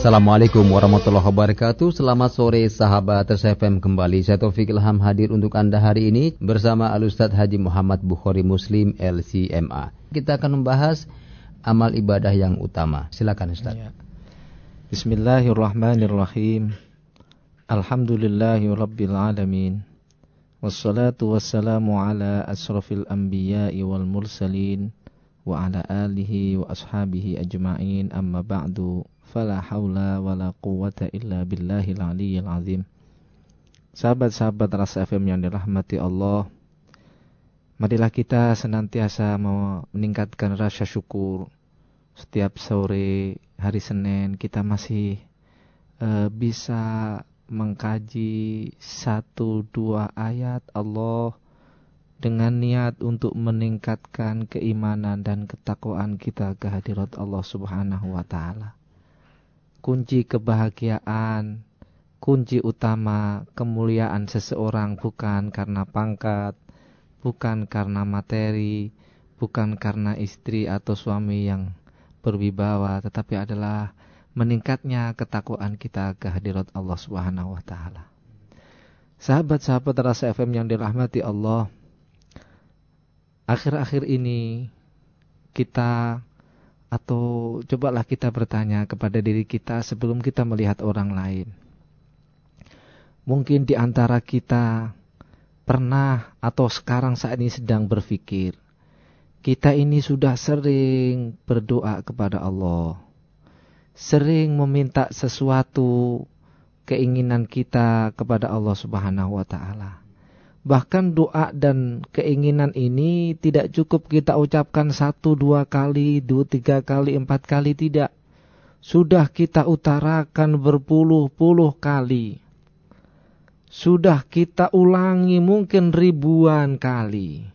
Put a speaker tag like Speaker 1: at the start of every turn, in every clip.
Speaker 1: Assalamualaikum warahmatullahi wabarakatuh. Selamat sore sahabat FM kembali. Saya Taufik Ilham hadir untuk Anda hari ini Bersama Al-Ustadz Haji Muhammad Bukhari Muslim LCMA Kita akan membahas amal ibadah yang utama. Silakan Ustadz. Ya.
Speaker 2: Bismillahirrahmanirrahim. Alhamdulillahi Rabbil Alamin Wassalatu wassalamu ala asrafil anbiya'i wal mursalin Wa ala alihi wa ashabihi ajma'in. Amma ba'du fala haula wala quwata illa billahil aliyyil azim. Sahabat-sahabat rasa FM yang dirahmati Allah, marilah kita senantiasa meningkatkan rasa syukur. Setiap sore hari Senin kita masih uh, bisa mengkaji satu dua ayat Allah dengan niat untuk meningkatkan keimanan dan ketakwaan kita kehadirat Allah Subhanahu wa taala kunci kebahagiaan, kunci utama kemuliaan seseorang bukan karena pangkat, bukan karena materi, bukan karena istri atau suami yang berwibawa, tetapi adalah meningkatnya ketakwaan kita kehadirat Allah Subhanahu wa taala. Sahabat-sahabat rasa FM yang dirahmati Allah, akhir-akhir ini kita atau cobalah kita bertanya kepada diri kita sebelum kita melihat orang lain. Mungkin di antara kita pernah atau sekarang saat ini sedang berpikir, kita ini sudah sering berdoa kepada Allah. Sering meminta sesuatu keinginan kita kepada Allah Subhanahu wa taala. Bahkan doa dan keinginan ini tidak cukup kita ucapkan satu, dua kali, dua, tiga kali, empat kali, tidak. Sudah kita utarakan berpuluh-puluh kali. Sudah kita ulangi mungkin ribuan kali.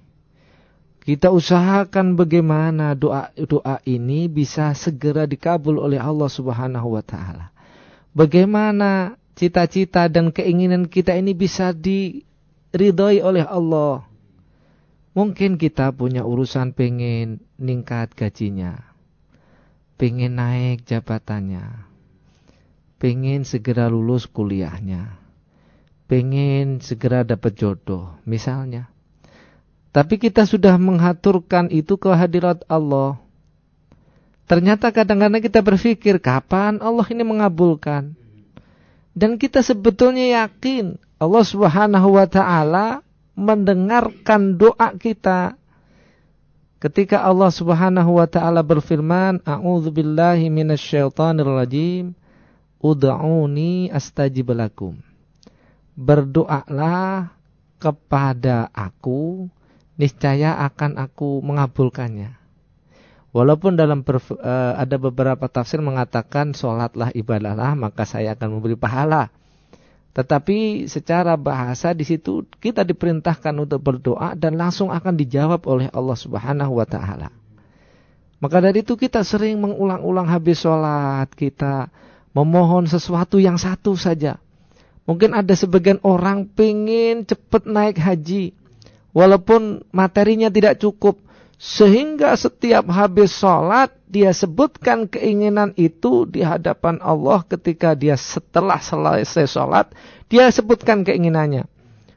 Speaker 2: Kita usahakan bagaimana doa-doa ini bisa segera dikabul oleh Allah Subhanahu wa taala. Bagaimana cita-cita dan keinginan kita ini bisa di ridhoi oleh Allah. Mungkin kita punya urusan pengen ningkat gajinya. Pengen naik jabatannya. Pengen segera lulus kuliahnya. Pengen segera dapat jodoh misalnya. Tapi kita sudah mengaturkan itu ke hadirat Allah. Ternyata kadang-kadang kita berpikir kapan Allah ini mengabulkan. Dan kita sebetulnya yakin Allah Subhanahu wa taala mendengarkan doa kita. Ketika Allah Subhanahu wa taala berfirman a'udzubillahi minasyaitonir rajim. Ud'uni astajib lakum. Berdoalah kepada aku niscaya akan aku mengabulkannya. Walaupun dalam uh, ada beberapa tafsir mengatakan sholatlah ibadahlah maka saya akan memberi pahala. Tetapi secara bahasa di situ kita diperintahkan untuk berdoa dan langsung akan dijawab oleh Allah Subhanahu wa taala. Maka dari itu kita sering mengulang-ulang habis sholat kita memohon sesuatu yang satu saja. Mungkin ada sebagian orang pengen cepat naik haji. Walaupun materinya tidak cukup. Sehingga setiap habis sholat dia sebutkan keinginan itu di hadapan Allah ketika dia setelah selesai sholat. Dia sebutkan keinginannya.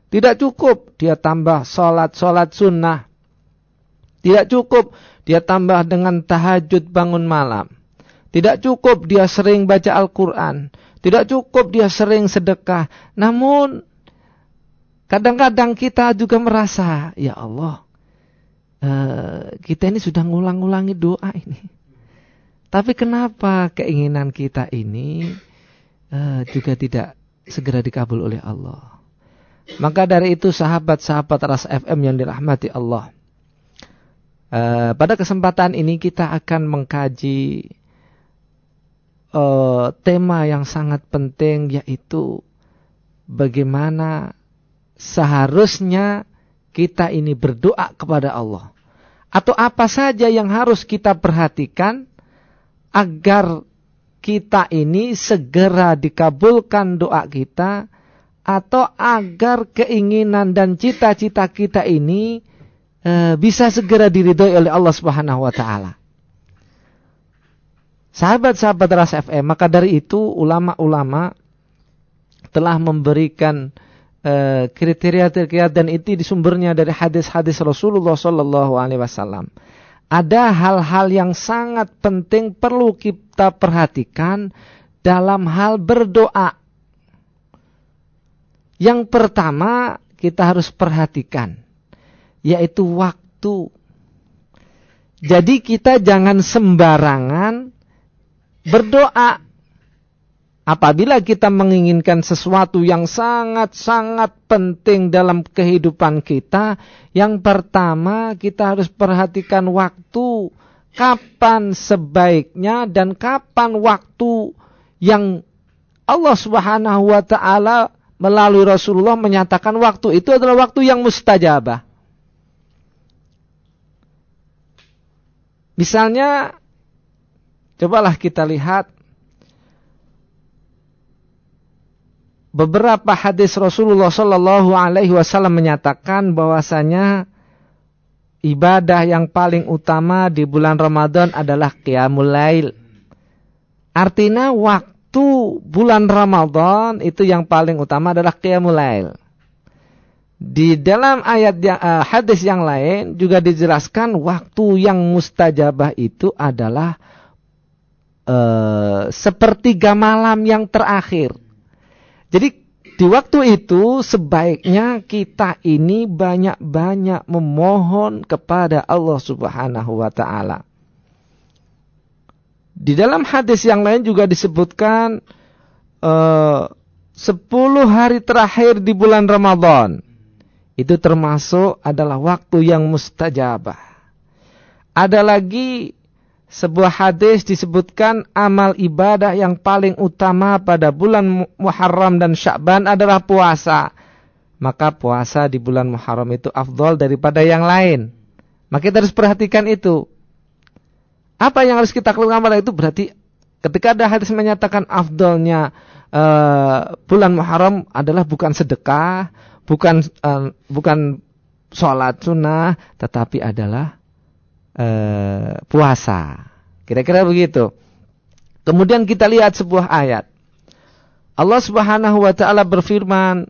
Speaker 2: Tidak cukup dia tambah sholat-sholat sunnah. Tidak cukup dia tambah dengan tahajud bangun malam. Tidak cukup dia sering baca Al-Quran. Tidak cukup dia sering sedekah. Namun kadang-kadang kita juga merasa, ya Allah Eh, kita ini sudah ngulang-ngulangi doa ini. Tapi kenapa keinginan kita ini uh, juga tidak segera dikabul oleh Allah? Maka dari itu sahabat-sahabat ras FM yang dirahmati Allah. Uh, pada kesempatan ini kita akan mengkaji uh, tema yang sangat penting yaitu bagaimana seharusnya kita ini berdoa kepada Allah. Atau apa saja yang harus kita perhatikan agar kita ini segera dikabulkan doa kita atau agar keinginan dan cita-cita kita ini e, bisa segera diridhoi oleh Allah Subhanahu wa taala. Sahabat-sahabat Ras FM, maka dari itu ulama-ulama telah memberikan eh, kriteria-kriteria uh, dan itu di sumbernya dari hadis-hadis Rasulullah Shallallahu Alaihi Wasallam. Ada hal-hal yang sangat penting perlu kita perhatikan dalam hal berdoa. Yang pertama kita harus perhatikan yaitu waktu. Jadi kita jangan sembarangan berdoa. Apabila kita menginginkan sesuatu yang sangat-sangat penting dalam kehidupan kita, yang pertama kita harus perhatikan waktu. Kapan sebaiknya dan kapan waktu yang Allah Subhanahu wa taala melalui Rasulullah menyatakan waktu itu adalah waktu yang mustajabah. Misalnya cobalah kita lihat beberapa hadis Rasulullah Shallallahu Alaihi Wasallam menyatakan bahwasanya ibadah yang paling utama di bulan Ramadan adalah qiyamul lail. Artinya waktu bulan Ramadan itu yang paling utama adalah qiyamul lail. Di dalam ayat yang, uh, hadis yang lain juga dijelaskan waktu yang mustajabah itu adalah uh, sepertiga malam yang terakhir. Jadi di waktu itu sebaiknya kita ini banyak-banyak memohon kepada Allah Subhanahu wa taala. Di dalam hadis yang lain juga disebutkan uh, 10 hari terakhir di bulan Ramadan itu termasuk adalah waktu yang mustajabah. Ada lagi sebuah hadis disebutkan amal ibadah yang paling utama pada bulan Muharram dan Sya'ban adalah puasa. Maka puasa di bulan Muharram itu afdol daripada yang lain. Maka kita harus perhatikan itu. Apa yang harus kita lakukan pada itu berarti ketika ada hadis menyatakan afdolnya uh, bulan Muharram adalah bukan sedekah, bukan uh, bukan sholat sunnah, tetapi adalah uh, puasa. Kira-kira begitu. Kemudian kita lihat sebuah ayat. Allah Subhanahu wa taala berfirman,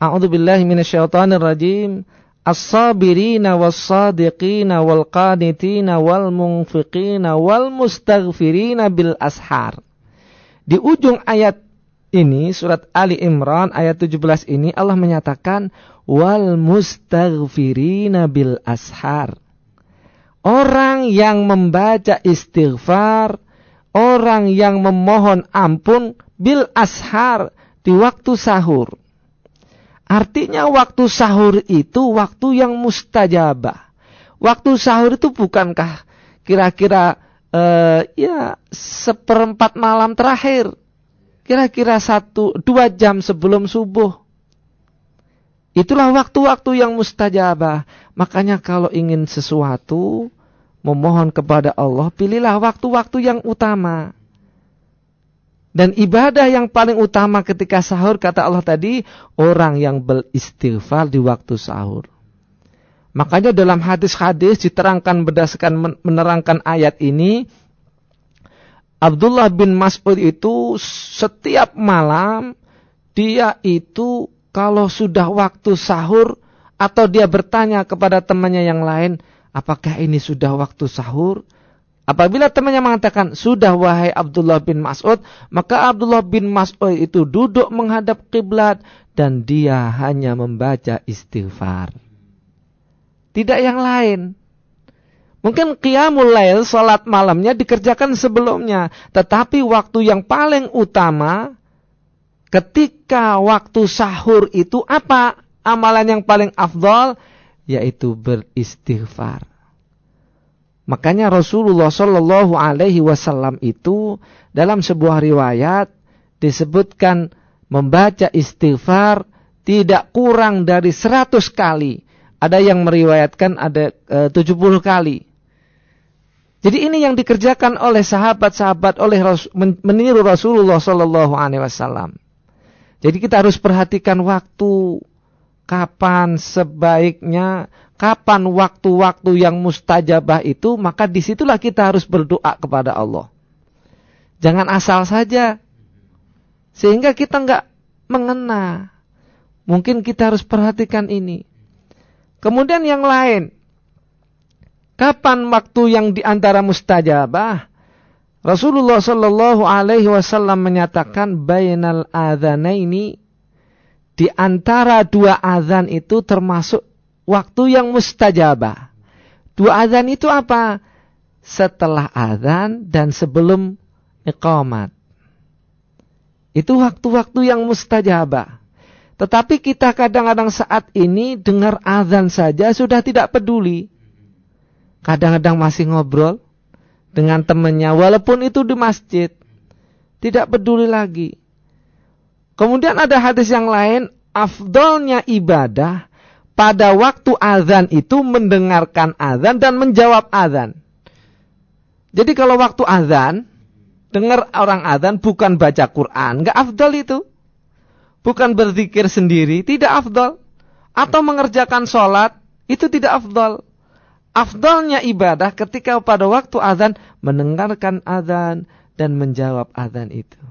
Speaker 2: A'udzu billahi minasyaitonir rajim. As-sabirina was-sadiqina wal-qanitina wal-munfiqina wal-mustaghfirina bil ashar. Di ujung ayat ini surat Ali Imran ayat 17 ini Allah menyatakan wal mustaghfirina bil ashar. Orang yang membaca istighfar, orang yang memohon ampun bil ashar di waktu sahur. Artinya waktu sahur itu waktu yang mustajabah. Waktu sahur itu bukankah kira-kira uh, ya seperempat malam terakhir kira-kira satu dua jam sebelum subuh. Itulah waktu-waktu yang mustajabah. Makanya kalau ingin sesuatu, memohon kepada Allah, pilihlah waktu-waktu yang utama. Dan ibadah yang paling utama ketika sahur, kata Allah tadi, orang yang beristighfar di waktu sahur. Makanya dalam hadis-hadis diterangkan berdasarkan menerangkan ayat ini, Abdullah bin Mas'ud itu setiap malam dia itu kalau sudah waktu sahur atau dia bertanya kepada temannya yang lain, apakah ini sudah waktu sahur? Apabila temannya mengatakan, sudah wahai Abdullah bin Mas'ud, maka Abdullah bin Mas'ud itu duduk menghadap kiblat dan dia hanya membaca istighfar. Tidak yang lain. Mungkin qiyamul lail, salat malamnya dikerjakan sebelumnya. Tetapi waktu yang paling utama, ketika waktu sahur itu apa? Amalan yang paling afdol, yaitu beristighfar. Makanya Rasulullah Shallallahu Alaihi Wasallam itu dalam sebuah riwayat disebutkan membaca istighfar tidak kurang dari 100 kali. Ada yang meriwayatkan ada e, 70 kali. Jadi ini yang dikerjakan oleh sahabat-sahabat oleh meniru Rasulullah Shallallahu Alaihi Wasallam. Jadi kita harus perhatikan waktu, kapan sebaiknya, kapan waktu-waktu yang mustajabah itu, maka di situlah kita harus berdoa kepada Allah. Jangan asal saja. Sehingga kita nggak mengena. Mungkin kita harus perhatikan ini. Kemudian yang lain. Kapan waktu yang di antara mustajabah? Rasulullah Shallallahu Alaihi Wasallam menyatakan bainal ini di antara dua azan itu termasuk waktu yang mustajabah. Dua azan itu apa? Setelah azan dan sebelum iqamat. Itu waktu-waktu yang mustajabah. Tetapi kita kadang-kadang saat ini dengar azan saja sudah tidak peduli. Kadang-kadang masih ngobrol dengan temannya walaupun itu di masjid. Tidak peduli lagi. Kemudian ada hadis yang lain, afdolnya ibadah pada waktu azan itu mendengarkan azan dan menjawab azan. Jadi kalau waktu azan, dengar orang azan bukan baca Quran, nggak afdol itu. Bukan berzikir sendiri, tidak afdol. Atau mengerjakan sholat, itu tidak afdol. Afdolnya ibadah ketika pada waktu azan mendengarkan azan dan menjawab azan itu.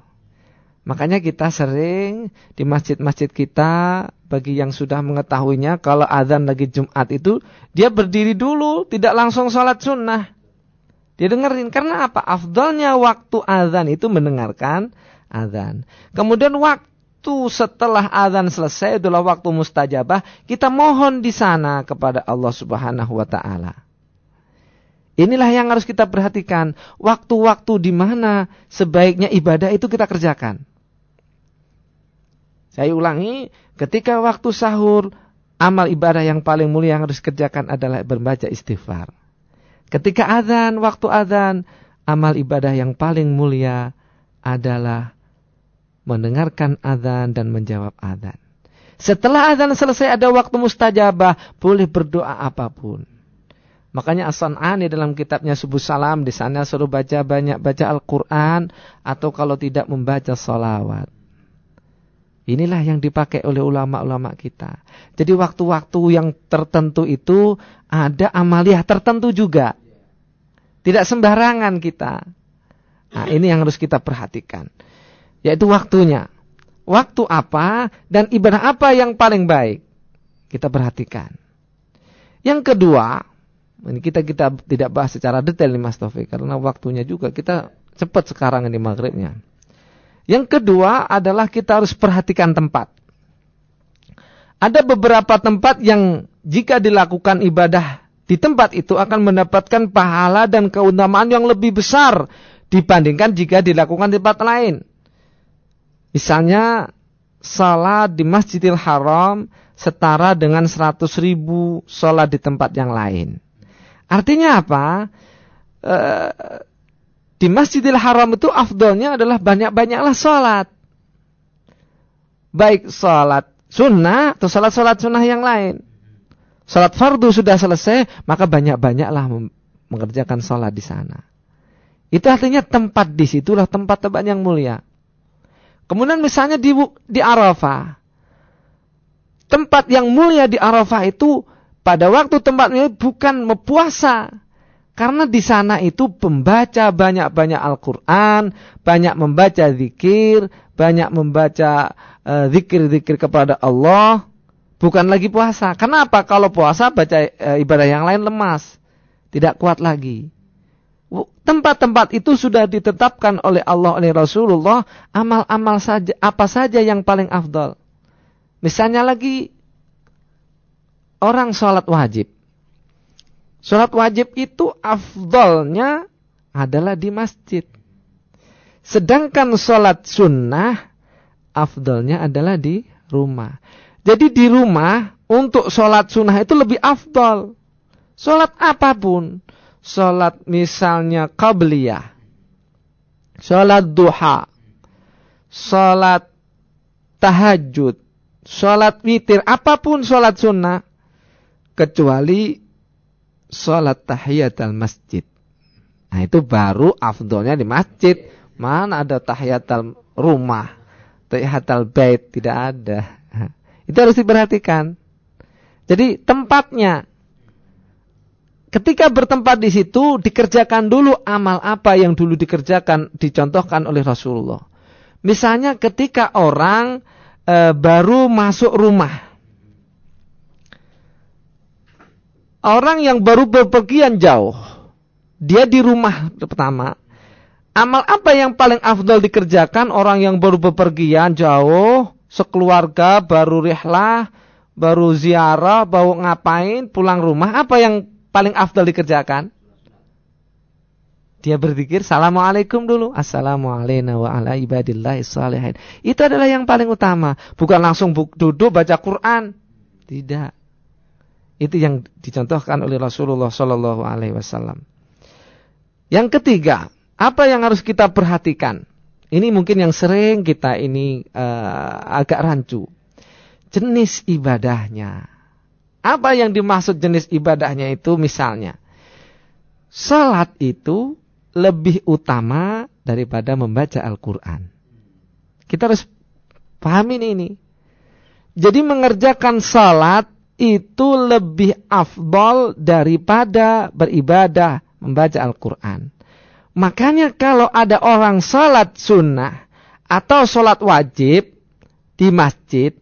Speaker 2: Makanya kita sering di masjid-masjid kita bagi yang sudah mengetahuinya kalau azan lagi Jumat itu dia berdiri dulu tidak langsung sholat sunnah. Dia dengerin karena apa? Afdalnya waktu azan itu mendengarkan azan. Kemudian waktu setelah azan selesai adalah waktu mustajabah kita mohon di sana kepada Allah Subhanahu wa taala. Inilah yang harus kita perhatikan. Waktu-waktu di mana sebaiknya ibadah itu kita kerjakan. Saya ulangi, ketika waktu sahur, amal ibadah yang paling mulia yang harus kerjakan adalah membaca istighfar. Ketika azan, waktu azan, amal ibadah yang paling mulia adalah mendengarkan azan dan menjawab azan. Setelah azan selesai ada waktu mustajabah, boleh berdoa apa pun. Makanya As-San'ani dalam kitabnya Subuh Salam di sana suruh baca banyak baca Al-Qur'an atau kalau tidak membaca salawat. Inilah yang dipakai oleh ulama-ulama kita. Jadi waktu-waktu yang tertentu itu ada amaliah tertentu juga. Tidak sembarangan kita. Nah, ini yang harus kita perhatikan. Yaitu waktunya. Waktu apa dan ibadah apa yang paling baik? Kita perhatikan. Yang kedua, ini kita kita tidak bahas secara detail nih Mas Taufik karena waktunya juga kita cepat sekarang ini maghribnya. Yang kedua adalah kita harus perhatikan tempat. Ada beberapa tempat yang jika dilakukan ibadah di tempat itu akan mendapatkan pahala dan keutamaan yang lebih besar dibandingkan jika dilakukan di tempat lain. Misalnya salat di Masjidil Haram setara dengan 100 ribu salat di tempat yang lain. Artinya apa? E, di Masjidil Haram itu afdolnya adalah banyak-banyaklah sholat. Baik sholat sunnah atau sholat-sholat sunnah yang lain. Sholat fardu sudah selesai, maka banyak-banyaklah mengerjakan sholat di sana. Itu artinya tempat di situlah tempat-tempat yang mulia. Kemudian misalnya di, di Arafah. Tempat yang mulia di Arafah itu pada waktu tempatnya bukan puasa, karena di sana itu pembaca banyak-banyak Al-Quran, banyak membaca zikir, banyak membaca eh, zikir-zikir uh, kepada Allah, bukan lagi puasa. Kenapa? Kalau puasa baca uh, ibadah yang lain lemas, tidak kuat lagi. Tempat-tempat itu sudah ditetapkan oleh Allah oleh Rasulullah amal-amal saja apa saja yang paling afdal. Misalnya lagi orang sholat wajib Sholat wajib itu afdolnya adalah di masjid. Sedangkan sholat sunnah afdolnya adalah di rumah. Jadi di rumah untuk sholat sunnah itu lebih afdol. Sholat apa pun. Sholat misalnya qabliyah. Sholat duha. Sholat tahajud. Sholat witir. Apa pun sholat sunnah. Kecuali sholat tahiyatul masjid. Nah itu baru afdolnya di masjid. Mana ada tahiyatul rumah, tahiyatul bait tidak ada. Itu harus diperhatikan. Jadi tempatnya. Ketika bertempat di situ dikerjakan dulu amal apa yang dulu dikerjakan dicontohkan oleh Rasulullah. Misalnya ketika orang e, baru masuk rumah. Orang yang baru berpergian jauh. Dia di rumah pertama. Amal apa yang paling afdal dikerjakan orang yang baru bepergian jauh, sekeluarga baru rihlah, baru ziarah, baru ngapain, pulang rumah, apa yang paling afdal dikerjakan? Dia berzikir, Assalamualaikum dulu. Assalamualaikum wa ala ibadillahi salihin. Itu adalah yang paling utama. Bukan langsung duduk baca Quran. Tidak. Itu yang dicontohkan oleh Rasulullah Sallallahu Alaihi Wasallam. Yang ketiga, apa yang harus kita perhatikan? Ini mungkin yang sering kita ini uh, agak rancu. Jenis ibadahnya. Apa yang dimaksud jenis ibadahnya itu misalnya. Salat itu lebih utama daripada membaca Al-Quran. Kita harus pahami ini. Jadi mengerjakan salat itu lebih afdol daripada beribadah membaca Al-Quran. Makanya kalau ada orang salat sunnah atau salat wajib di masjid,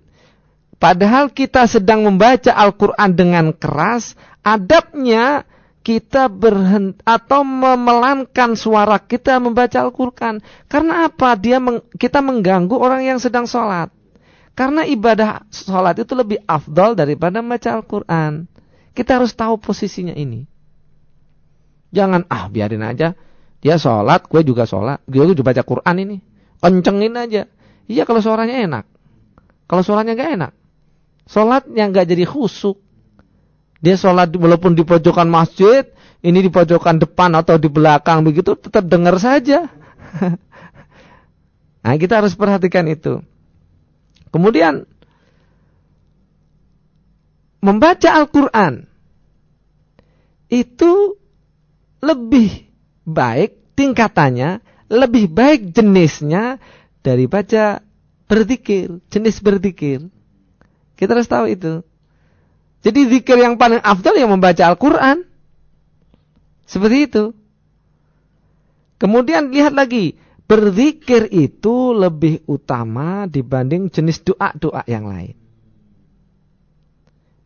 Speaker 2: padahal kita sedang membaca Al-Quran dengan keras, adabnya kita berhenti atau memelankan suara kita membaca Al-Quran. Karena apa? Dia meng, kita mengganggu orang yang sedang sholat. Karena ibadah sholat itu lebih afdol daripada membaca Al-Quran. Kita harus tahu posisinya ini. Jangan, ah biarin aja. Dia sholat, gue juga sholat. Gue juga baca Quran ini. Kencengin aja. Iya kalau suaranya enak. Kalau suaranya gak enak. Sholatnya gak jadi khusuk. Dia sholat walaupun di pojokan masjid, ini di pojokan depan atau di belakang begitu tetap dengar saja. nah, kita harus perhatikan itu. Kemudian membaca Al-Qur'an itu lebih baik tingkatannya, lebih baik jenisnya dari baca berzikir, jenis berzikir. Kita harus tahu itu. Jadi zikir yang paling afdal yang membaca Al-Quran. Seperti itu. Kemudian lihat lagi. Berzikir itu lebih utama dibanding jenis doa-doa yang lain.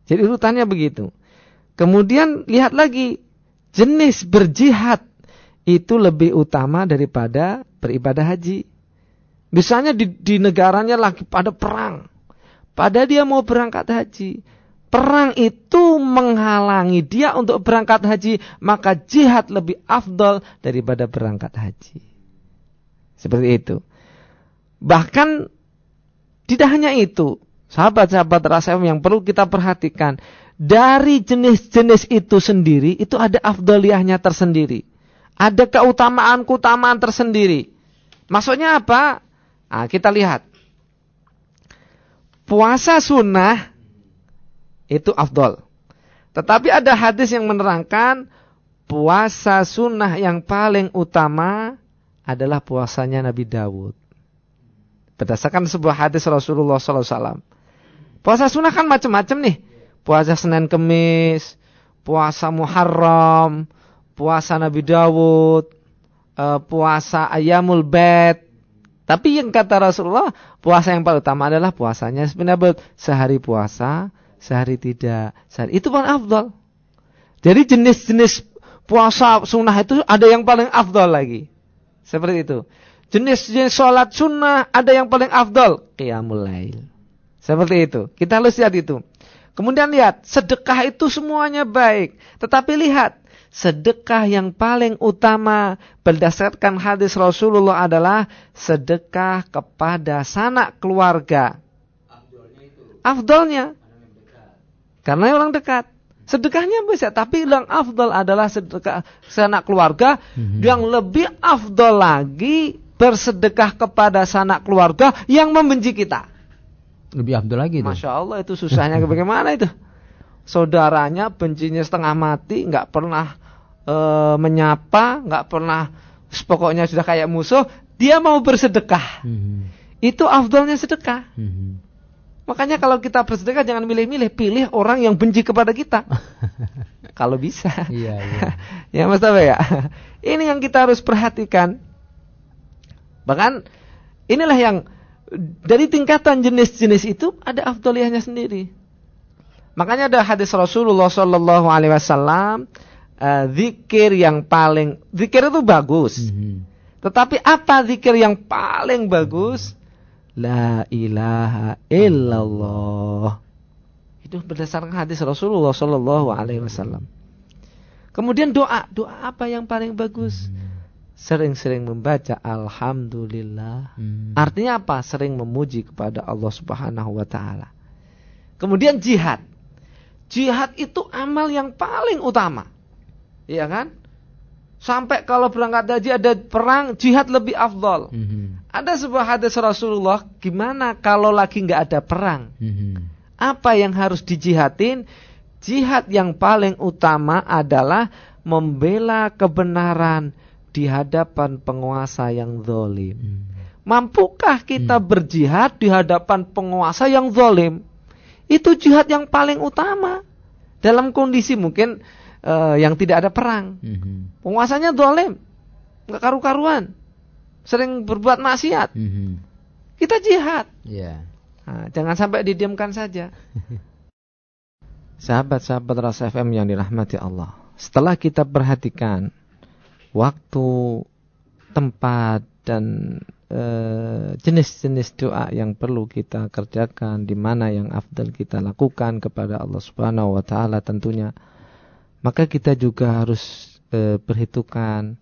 Speaker 2: Jadi urutannya begitu. Kemudian lihat lagi. Jenis berjihad itu lebih utama daripada beribadah haji. Misalnya di, di negaranya lagi pada perang. Pada dia mau berangkat haji perang itu menghalangi dia untuk berangkat haji, maka jihad lebih afdol daripada berangkat haji. Seperti itu. Bahkan tidak hanya itu, sahabat-sahabat rasam yang perlu kita perhatikan, dari jenis-jenis itu sendiri itu ada afdoliyahnya tersendiri. Ada keutamaan-keutamaan tersendiri. Maksudnya apa? Nah, kita lihat. Puasa sunnah itu afdol. Tetapi ada hadis yang menerangkan puasa sunnah yang paling utama adalah puasanya Nabi Dawud. Berdasarkan sebuah hadis Rasulullah SAW. Puasa sunnah kan macam-macam nih. Puasa Senin Kemis, puasa Muharram, puasa Nabi Dawud, eh, puasa Ayamul Bed. Tapi yang kata Rasulullah, puasa yang paling utama adalah puasanya Nabi Sehari puasa, sehari tidak. Sehari. Itu paling afdal. Jadi jenis-jenis puasa sunnah itu ada yang paling afdal lagi. Seperti itu. Jenis-jenis sholat sunnah ada yang paling afdal. Qiyamul lail. Seperti itu. Kita harus lihat itu. Kemudian lihat, sedekah itu semuanya baik. Tetapi lihat, sedekah yang paling utama berdasarkan hadis Rasulullah adalah sedekah kepada sanak keluarga. Afdolnya karena orang dekat. Sedekahnya bisa, tapi yang afdal adalah sedekah sanak keluarga. Hmm. Yang lebih afdal lagi bersedekah kepada sanak keluarga yang membenci kita.
Speaker 1: Lebih afdal lagi
Speaker 2: itu. Masya Allah itu susahnya bagaimana itu. Saudaranya bencinya setengah mati, nggak pernah e, menyapa, nggak pernah, pokoknya sudah kayak musuh. Dia mau bersedekah. Hmm. Itu afdalnya sedekah. Hmm. Makanya kalau kita bersedekah jangan milih-milih, pilih orang yang benci kepada kita. Kalau bisa.
Speaker 1: Iya, iya.
Speaker 2: ya Mas Tabe ya. Ini yang kita harus perhatikan. Bahkan inilah yang dari tingkatan jenis-jenis itu ada afdoliyahnya sendiri. Makanya ada hadis Rasulullah Shallallahu Alaihi Wasallam uh, zikir yang paling zikir itu bagus. Mm -hmm. Tetapi apa zikir yang paling bagus? La ilaha illallah. Itu berdasarkan hadis Rasulullah Shallallahu Alaihi Wasallam. Kemudian doa, doa apa yang paling bagus? Hmm. Sering-sering membaca Alhamdulillah. Hmm. Artinya apa? Sering memuji kepada Allah Subhanahu Wa Taala. Kemudian jihad. Jihad itu amal yang paling utama. Iya kan? Sampai kalau berangkat haji ada perang, jihad lebih afdol. Mm -hmm. Ada sebuah hadis Rasulullah, gimana kalau lagi nggak ada perang? Mm -hmm. Apa yang harus dijihadin? Jihad yang paling utama adalah membela kebenaran di hadapan penguasa yang zolim. Mm. Mampukah kita mm. berjihad di hadapan penguasa yang zolim? Itu jihad yang paling utama. Dalam kondisi mungkin uh, yang tidak ada perang. Mm-hmm. Penguasanya dolim, nggak karu-karuan, sering berbuat maksiat. Mm-hmm. Kita jihad. Yeah. Nah, jangan sampai didiamkan saja. Sahabat-sahabat Rasa FM yang dirahmati Allah. Setelah kita perhatikan waktu, tempat dan jenis-jenis doa yang perlu kita kerjakan, di mana yang afdal kita lakukan kepada Allah Subhanahu wa taala tentunya maka kita juga harus e, perhitungkan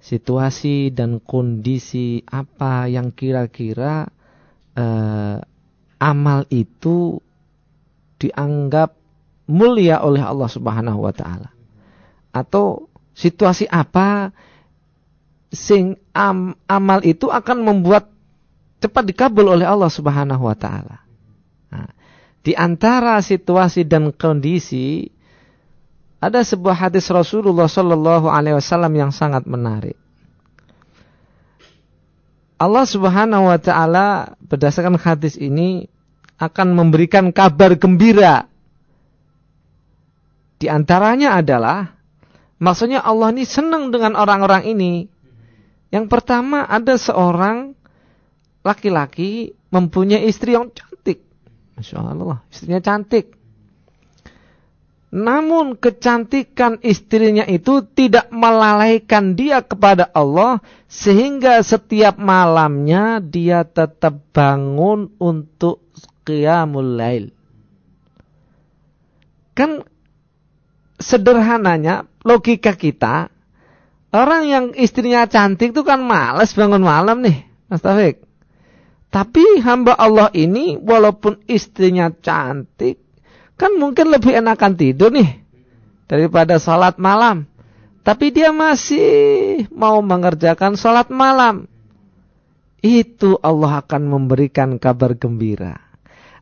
Speaker 2: situasi dan kondisi apa yang kira-kira e, amal itu dianggap mulia oleh Allah Subhanahu wa taala. Atau situasi apa sing am, amal itu akan membuat cepat dikabul oleh Allah Subhanahu wa taala. Nah, di antara situasi dan kondisi ada sebuah hadis Rasulullah Shallallahu Alaihi Wasallam yang sangat menarik. Allah Subhanahu Wa Taala berdasarkan hadis ini akan memberikan kabar gembira. Di antaranya adalah maksudnya Allah ini senang dengan orang-orang ini. Yang pertama ada seorang laki-laki mempunyai istri yang cantik. Masya Allah, istrinya cantik. Namun kecantikan istrinya itu tidak melalaikan dia kepada Allah sehingga setiap malamnya dia tetap bangun untuk qiyamul lail. Kan sederhananya logika kita orang yang istrinya cantik itu kan males bangun malam nih, Mas Taufik. Tapi hamba Allah ini walaupun istrinya cantik Kan mungkin lebih enakan tidur nih daripada sholat malam. Tapi dia masih mau mengerjakan sholat malam. Itu Allah akan memberikan kabar gembira.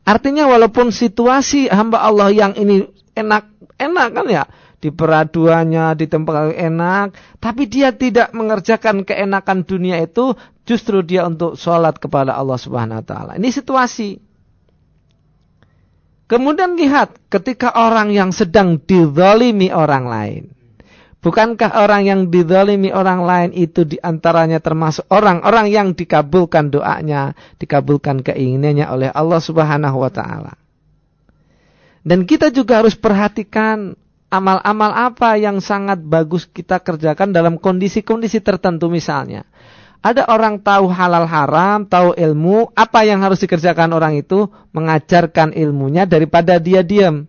Speaker 2: Artinya walaupun situasi hamba Allah yang ini enak, enak kan ya. Di peraduannya, di tempat enak. Tapi dia tidak mengerjakan keenakan dunia itu. Justru dia untuk sholat kepada Allah subhanahu wa ta'ala. Ini situasi. Kemudian lihat ketika orang yang sedang dizalimi orang lain. Bukankah orang yang dizalimi orang lain itu di antaranya termasuk orang-orang yang dikabulkan doanya, dikabulkan keinginannya oleh Allah subhanahu wa ta'ala. Dan kita juga harus perhatikan amal-amal apa yang sangat bagus kita kerjakan dalam kondisi-kondisi tertentu misalnya. Ada orang tahu halal haram, tahu ilmu, apa yang harus dikerjakan orang itu? Mengajarkan ilmunya daripada dia diam.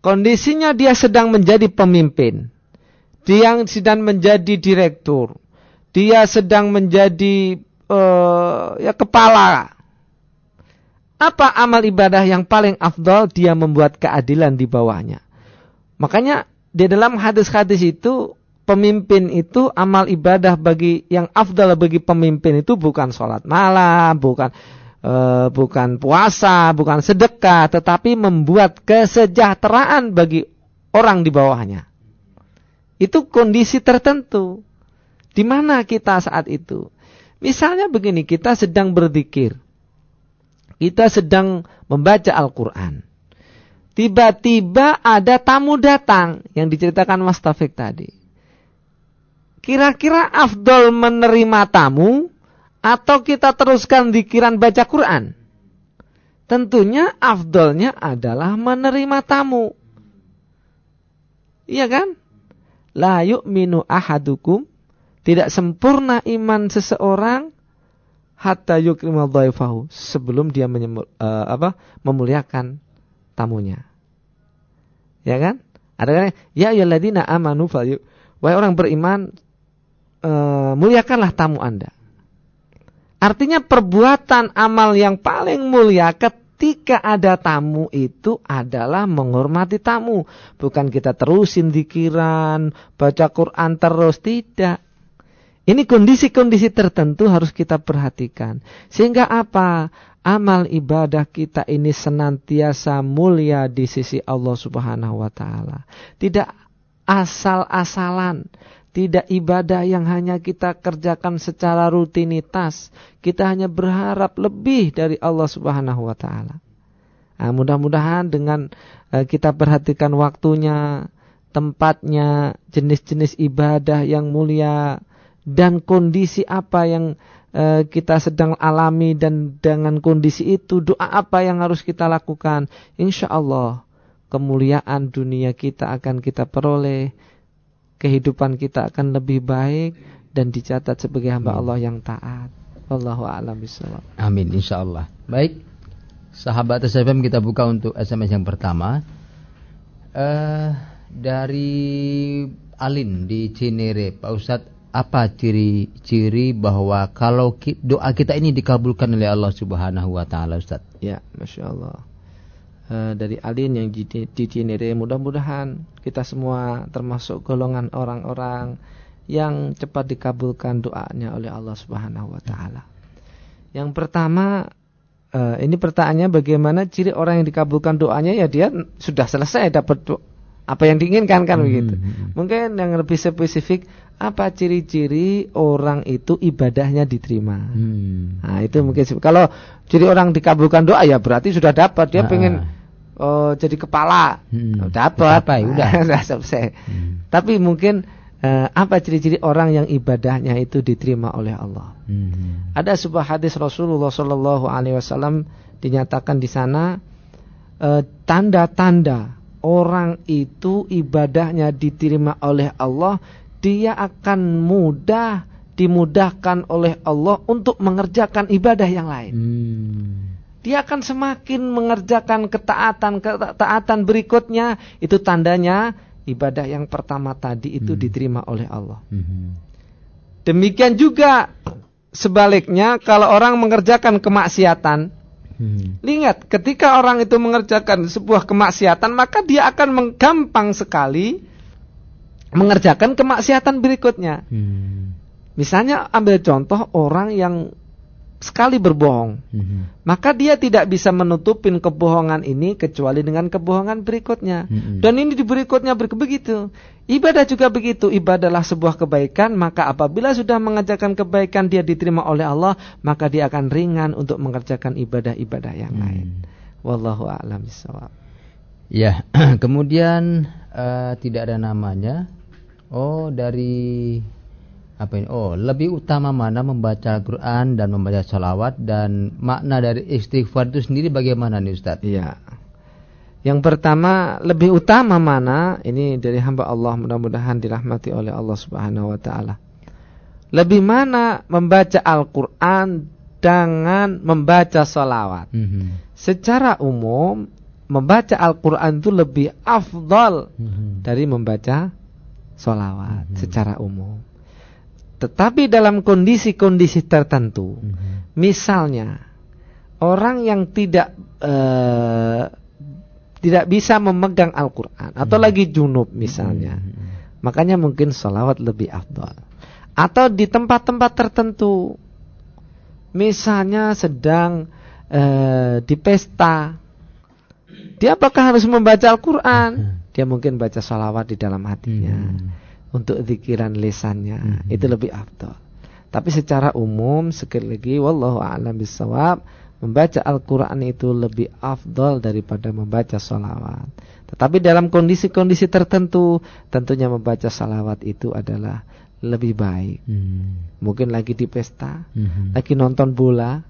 Speaker 2: Kondisinya dia sedang menjadi pemimpin. Dia sedang menjadi direktur. Dia sedang menjadi uh, ya kepala. Apa amal ibadah yang paling afdol? Dia membuat keadilan di bawahnya. Makanya di dalam hadis-hadis itu pemimpin itu amal ibadah bagi yang afdal bagi pemimpin itu bukan sholat malam, bukan uh, bukan puasa, bukan sedekah, tetapi membuat kesejahteraan bagi orang di bawahnya. Itu kondisi tertentu. Di mana kita saat itu? Misalnya begini, kita sedang berzikir. Kita sedang membaca Al-Quran. Tiba-tiba ada tamu datang yang diceritakan Mas Taufik tadi. Kira-kira afdol menerima tamu atau kita teruskan dikiran baca Quran? Tentunya afdolnya adalah menerima tamu. Iya kan? La yu'minu ahadukum. Tidak sempurna iman seseorang hatta yukrima dhaifahu sebelum dia menyemul, uh, apa, memuliakan tamunya. Ya kan? Ada kan? Ya ayyuhalladzina amanu fal Wahai orang beriman, uh, muliakanlah tamu Anda. Artinya perbuatan amal yang paling mulia ketika ada tamu itu adalah menghormati tamu. Bukan kita terusin dikiran, baca Quran terus. Tidak. Ini kondisi-kondisi tertentu harus kita perhatikan. Sehingga apa? Amal ibadah kita ini senantiasa mulia di sisi Allah subhanahu wa ta'ala. Tidak asal-asalan tidak ibadah yang hanya kita kerjakan secara rutinitas. Kita hanya berharap lebih dari Allah Subhanahu wa taala. Nah, mudah-mudahan dengan uh, kita perhatikan waktunya, tempatnya, jenis-jenis ibadah yang mulia dan kondisi apa yang uh, kita sedang alami dan dengan kondisi itu doa apa yang harus kita lakukan. Insya Allah kemuliaan dunia kita akan kita peroleh kehidupan kita akan lebih baik dan dicatat sebagai hamba Allah yang taat. Wallahu a'lam bishawab.
Speaker 1: Amin insyaallah. Baik. Sahabat SFM kita buka untuk SMS yang pertama. Uh, dari Alin di Cinere, Pak Ustadz, apa ciri-ciri bahwa kalau doa kita ini dikabulkan oleh Allah Subhanahu wa taala, Ustaz?
Speaker 2: Ya, Masya Allah. Eh, dari Alin yang di, di Cinere mudah-mudahan kita semua termasuk golongan orang-orang yang cepat dikabulkan doanya oleh Allah Subhanahu wa taala. Yang pertama uh, ini pertanyaannya bagaimana ciri orang yang dikabulkan doanya ya dia sudah selesai dapat apa yang diinginkan kan hmm. begitu. Hmm, hmm. Mungkin yang lebih spesifik apa ciri-ciri orang itu ibadahnya diterima. Hmm. Nah, itu mungkin kalau ciri orang dikabulkan doa ya berarti sudah dapat dia nah. pengen oh, jadi kepala hmm. dapat apa ya udah selesai hmm. tapi mungkin uh, apa ciri-ciri orang yang ibadahnya itu diterima oleh Allah hmm. ada sebuah hadis Rasulullah Shallallahu Alaihi Wasallam dinyatakan di sana eh, tanda-tanda uh, orang itu ibadahnya diterima oleh Allah dia akan mudah dimudahkan oleh Allah untuk mengerjakan ibadah yang lain. Hmm dia akan semakin mengerjakan ketaatan ketaatan berikutnya itu tandanya ibadah yang pertama tadi itu hmm. diterima oleh Allah. Hmm. Demikian juga sebaliknya kalau orang mengerjakan kemaksiatan hmm. Lihat ketika orang itu mengerjakan sebuah kemaksiatan maka dia akan menggampang sekali mengerjakan kemaksiatan berikutnya. Hmm. Misalnya ambil contoh orang yang sekali berbohong, mm-hmm. maka dia tidak bisa menutupin kebohongan ini kecuali dengan kebohongan berikutnya. Mm-hmm. Dan ini di berikutnya begitu. Ibadah juga begitu. Ibadahlah sebuah kebaikan, maka apabila sudah mengerjakan kebaikan dia diterima oleh Allah, maka dia akan ringan untuk mengerjakan ibadah-ibadah yang mm. lain. Wallahu a'lam bishawab.
Speaker 1: Ya, kemudian uh, tidak ada namanya. Oh, dari apa ini? Oh, lebih utama mana membaca Al-Quran dan membaca salawat dan makna dari istighfar itu sendiri bagaimana nih Ustaz?
Speaker 2: Iya. Yang pertama, lebih utama mana? Ini dari hamba Allah mudah-mudahan dirahmati oleh Allah Subhanahu wa taala. Lebih mana membaca Al-Qur'an dengan membaca salawat? Mm -hmm. Secara umum membaca Al-Qur'an itu lebih afdal mm -hmm. dari membaca salawat mm -hmm. secara umum. Tetapi dalam kondisi-kondisi tertentu, mm -hmm. misalnya orang yang tidak uh, tidak bisa memegang Al-Quran atau mm -hmm. lagi junub misalnya, mm -hmm. makanya mungkin sholawat lebih afdal. Atau di tempat-tempat tertentu, misalnya sedang uh, di pesta, dia apakah harus membaca Al-Quran? Mm -hmm. Dia mungkin baca sholawat di dalam hatinya. Mm -hmm untuk zikiran lisannya hmm. itu lebih afdal. Tapi secara umum sekali lagi wallahu a'lam bisawab membaca Al-Quran itu lebih afdol daripada membaca salawat. Tetapi dalam kondisi-kondisi tertentu, tentunya membaca salawat itu adalah lebih baik. Hmm. Mungkin lagi di pesta, hmm. lagi nonton bola,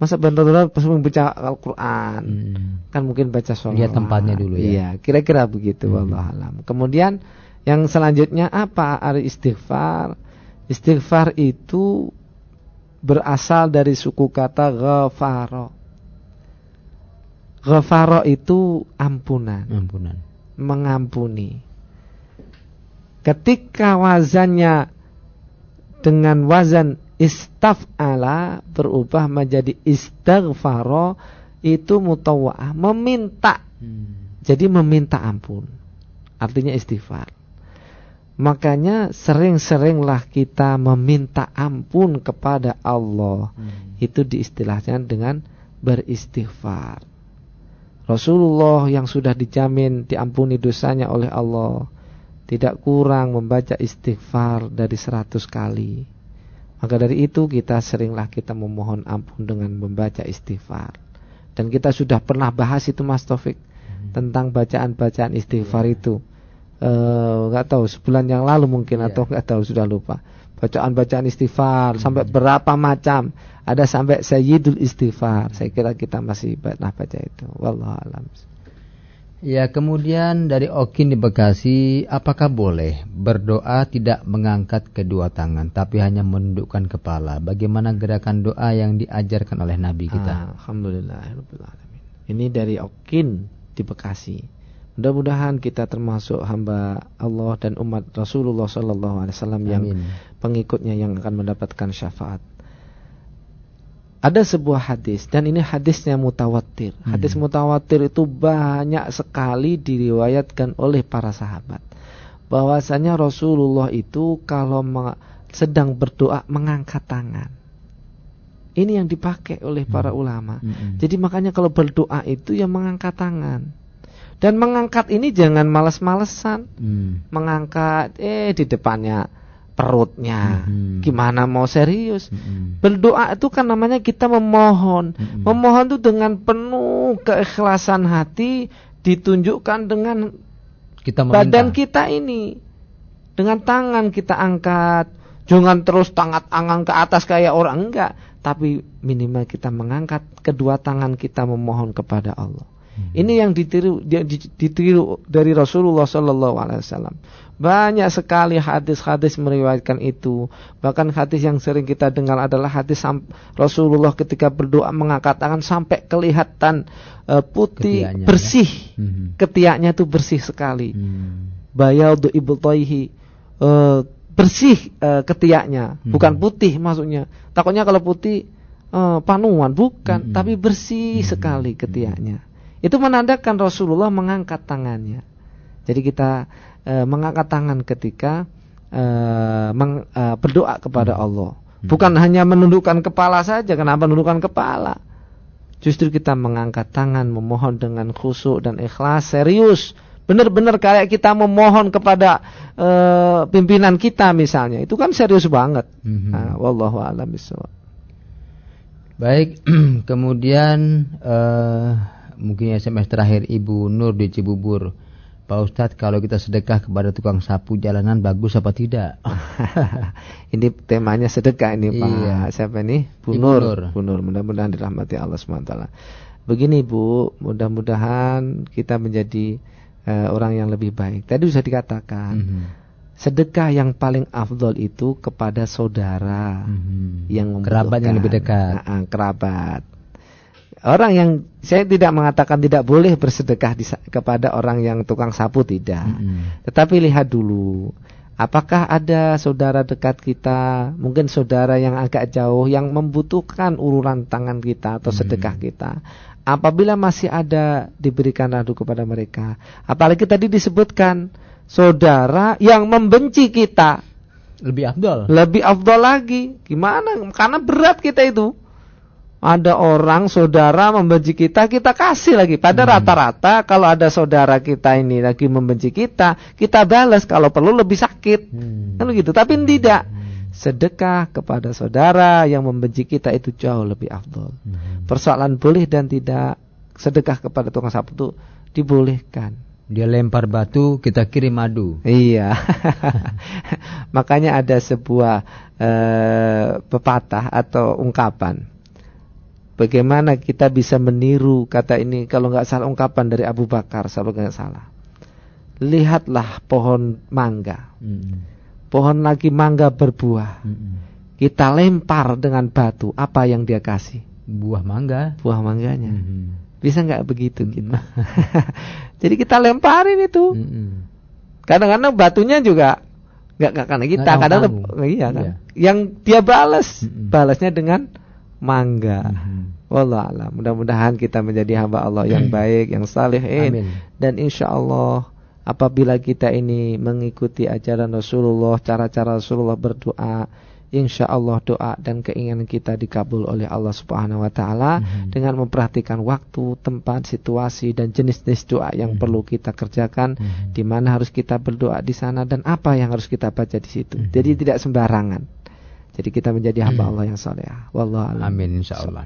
Speaker 2: masa benar-benar pas membaca Al-Quran, hmm. kan mungkin baca salawat.
Speaker 1: Lihat tempatnya dulu ya.
Speaker 2: Iya, kira-kira begitu. Hmm. alam. Kemudian yang selanjutnya apa? Ada istighfar. Istighfar itu berasal dari suku kata ghafaro. Ghafaro itu ampunan.
Speaker 1: Ampunan.
Speaker 2: Mengampuni. Ketika wazannya dengan wazan istaf'ala berubah menjadi istighfaro itu mutawa'ah, meminta. Hmm. Jadi meminta ampun. Artinya istighfar. Makanya sering-seringlah kita meminta ampun kepada Allah. Hmm. Itu diistilahkan dengan beristighfar. Rasulullah yang sudah dijamin diampuni dosanya oleh Allah tidak kurang membaca istighfar dari seratus kali. Maka dari itu kita seringlah kita memohon ampun dengan membaca istighfar. Dan kita sudah pernah bahas itu Mas Taufik hmm. tentang bacaan-bacaan istighfar yeah. itu Eh, nggak uh, tahu sebulan yang lalu mungkin yeah. atau nggak tahu sudah lupa bacaan-bacaan istighfar hmm. sampai berapa macam ada sampai sayyidul istighfar saya kira kita masih pernah baca itu wallahu alam
Speaker 1: ya kemudian dari Okin di Bekasi apakah boleh berdoa tidak mengangkat kedua tangan tapi hanya menundukkan kepala? Bagaimana gerakan doa yang diajarkan oleh Nabi kita? Ah,
Speaker 2: alhamdulillah ini dari Okin di Bekasi. Mudah-mudahan kita termasuk hamba Allah dan umat Rasulullah wasallam yang pengikutnya yang akan mendapatkan syafaat. Ada sebuah hadis dan ini hadisnya mutawatir. Hmm. Hadis mutawatir itu banyak sekali diriwayatkan oleh para sahabat. Bahwasanya Rasulullah itu kalau sedang berdoa mengangkat tangan. Ini yang dipakai oleh para hmm. ulama. Hmm. Jadi makanya kalau berdoa itu yang mengangkat tangan. Dan mengangkat ini jangan males-malesan. Hmm. Mengangkat eh di depannya perutnya. Hmm. Gimana mau serius? Hmm. Berdoa itu kan namanya kita memohon. Hmm. Memohon itu dengan penuh keikhlasan hati ditunjukkan dengan kita badan kita ini. Dengan tangan kita angkat. Jangan terus tangan angan ke atas kayak orang enggak, tapi minimal kita mengangkat kedua tangan kita memohon kepada Allah. Hmm. Ini yang ditiru ditiru dari Rasulullah Sallallahu Alaihi Wasallam. Banyak sekali hadis-hadis meriwayatkan itu. Bahkan hadis yang sering kita dengar adalah hadis Rasulullah ketika berdoa mengangkat tangan sampai kelihatan uh, putih Ketiaknya, bersih. Ya? Hmm. Ketiaknya itu bersih sekali. Hmm. Bayadu ibu toihi uh, bersih uh, ketiaknya, hmm. bukan putih maksudnya. Takutnya kalau putih uh, panuan, bukan, hmm. tapi bersih hmm. sekali ketiaknya. Itu menandakan Rasulullah mengangkat tangannya. Jadi kita e, mengangkat tangan ketika e, meng, e, berdoa kepada hmm. Allah. Hmm. Bukan hanya menundukkan kepala saja. Kenapa menundukkan kepala? Justru kita mengangkat tangan memohon dengan khusyuk dan ikhlas serius. Benar-benar kayak kita memohon kepada e, pimpinan kita misalnya. Itu kan serius banget. Hmm. Nah, wallahu a'lam
Speaker 1: Baik, kemudian uh, mungkin SMS terakhir Ibu Nur di Cibubur. Pak Ustadz kalau kita sedekah kepada tukang sapu jalanan bagus apa tidak?
Speaker 2: ini temanya sedekah ini Pak. Iya. Siapa ini? Bu Ibu Nur. Nur. Bu Nur. Mudah-mudahan dirahmati Allah SWT. Begini Bu, mudah-mudahan kita menjadi uh, orang yang lebih baik. Tadi sudah dikatakan. Mm -hmm. Sedekah yang paling afdol itu kepada saudara mm -hmm. yang
Speaker 1: kerabat yang lebih dekat.
Speaker 2: Nah, kerabat. Orang yang saya tidak mengatakan tidak boleh bersedekah di, kepada orang yang tukang sapu tidak. Mm -hmm. Tetapi lihat dulu apakah ada saudara dekat kita, mungkin saudara yang agak jauh yang membutuhkan uluran tangan kita atau sedekah -hmm. kita. Apabila masih ada diberikan radu kepada mereka. Apalagi tadi disebutkan saudara yang membenci kita
Speaker 1: lebih afdol.
Speaker 2: Lebih afdol lagi. Gimana? Karena berat kita itu ada orang saudara membenci kita, kita kasih lagi. Pada hmm. rata-rata hmm. kalau ada saudara kita ini lagi membenci kita, kita balas kalau perlu lebih sakit. Hmm. Kan begitu. Tapi tidak. Hmm. Sedekah kepada saudara yang membenci kita itu jauh lebih afdol.
Speaker 1: Hmm.
Speaker 2: Persoalan boleh dan tidak sedekah kepada tukang sapu itu dibolehkan.
Speaker 1: Dia lempar batu, kita kirim madu.
Speaker 2: Iya. Makanya ada sebuah uh, pepatah atau ungkapan. Bagaimana kita bisa meniru kata ini kalau nggak salah ungkapan dari Abu Bakar kalau nggak salah. Lihatlah pohon mangga.
Speaker 1: Hmm.
Speaker 2: Pohon lagi mangga berbuah.
Speaker 1: Hmm.
Speaker 2: Kita lempar dengan batu, apa yang dia kasih?
Speaker 1: Buah mangga.
Speaker 2: Buah mangganya.
Speaker 1: Hmm.
Speaker 2: Bisa nggak begitu kita? Jadi kita lemparin itu.
Speaker 1: Hmm.
Speaker 2: Kadang-kadang batunya juga nggak nggak karena kita, kadang
Speaker 1: tahu.
Speaker 2: iya kan.
Speaker 1: Iya.
Speaker 2: Yang dia balas,
Speaker 1: Mm-mm.
Speaker 2: balasnya dengan mangga.
Speaker 1: Hmm.
Speaker 2: Wallah alam. Mudah-mudahan kita menjadi hamba Allah yang baik, yang salihin.
Speaker 1: Amin.
Speaker 2: Dan insya Allah apabila kita ini mengikuti ajaran Rasulullah, cara-cara Rasulullah berdoa, insya Allah doa dan keinginan kita dikabul oleh Allah Subhanahu Wa Taala
Speaker 1: Mhm.
Speaker 2: dengan memperhatikan waktu, tempat, situasi dan jenis-jenis doa yang
Speaker 1: Mhm.
Speaker 2: perlu kita kerjakan,
Speaker 1: Mhm.
Speaker 2: di mana harus kita berdoa di sana dan apa yang harus kita baca di situ.
Speaker 1: Mhm.
Speaker 2: Jadi tidak sembarangan. Jadi kita menjadi hamba Allah yang saleh. Wallahu a'lam.
Speaker 1: Amin insya Allah.